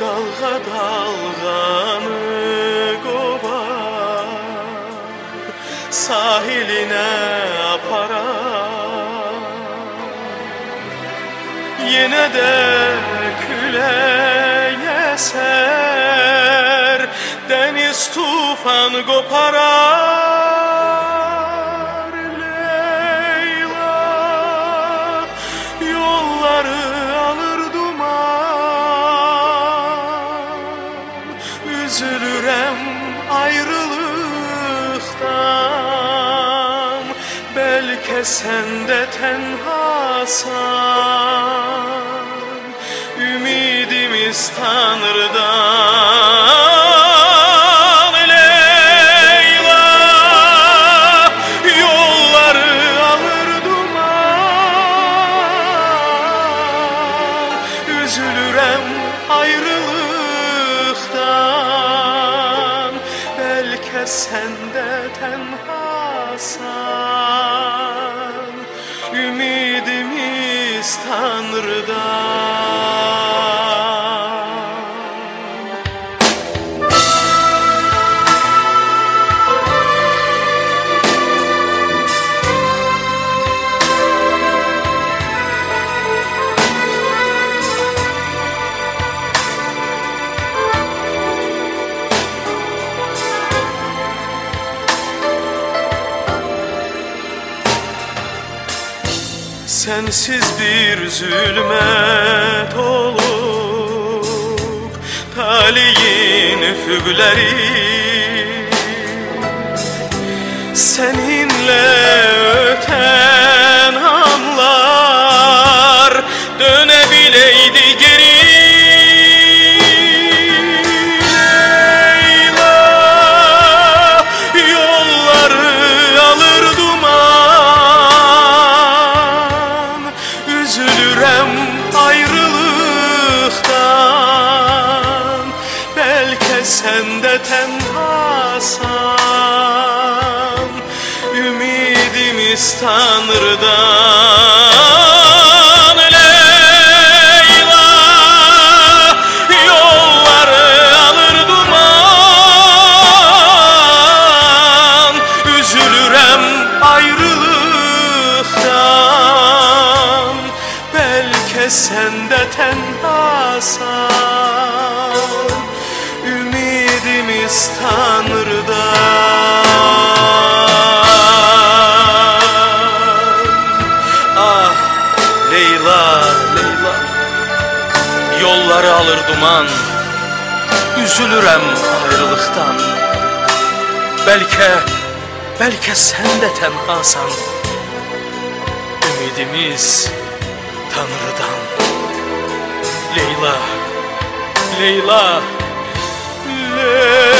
Dalga dalganı kovar? Sahiline aparar Yine de külek eser Deniz tufan koparar Üzülürem ayrılıktan. Belki sen de tenhasan Ümidimiz Tanrı'dan. Leyla Yolları Belki sen de tenhasan Ümidimiz Tanrı'dan Sensiz bir zulmet olup Talihin fügleri Seninle sen de tenhasan Ümidimiz Tanrı'dan. Leyla Yolları alır duman. Üzülürem ayrılıktan. Belki sen de tenhasan Ümidimiz Tanrı'dan Ah Leyla, Leyla. Yolları alır duman Üzülürem ayrılıktan. Belki, belki sen de tenhasan Ümidimiz Tanrı'dan. Leyla, Leyla, Leyla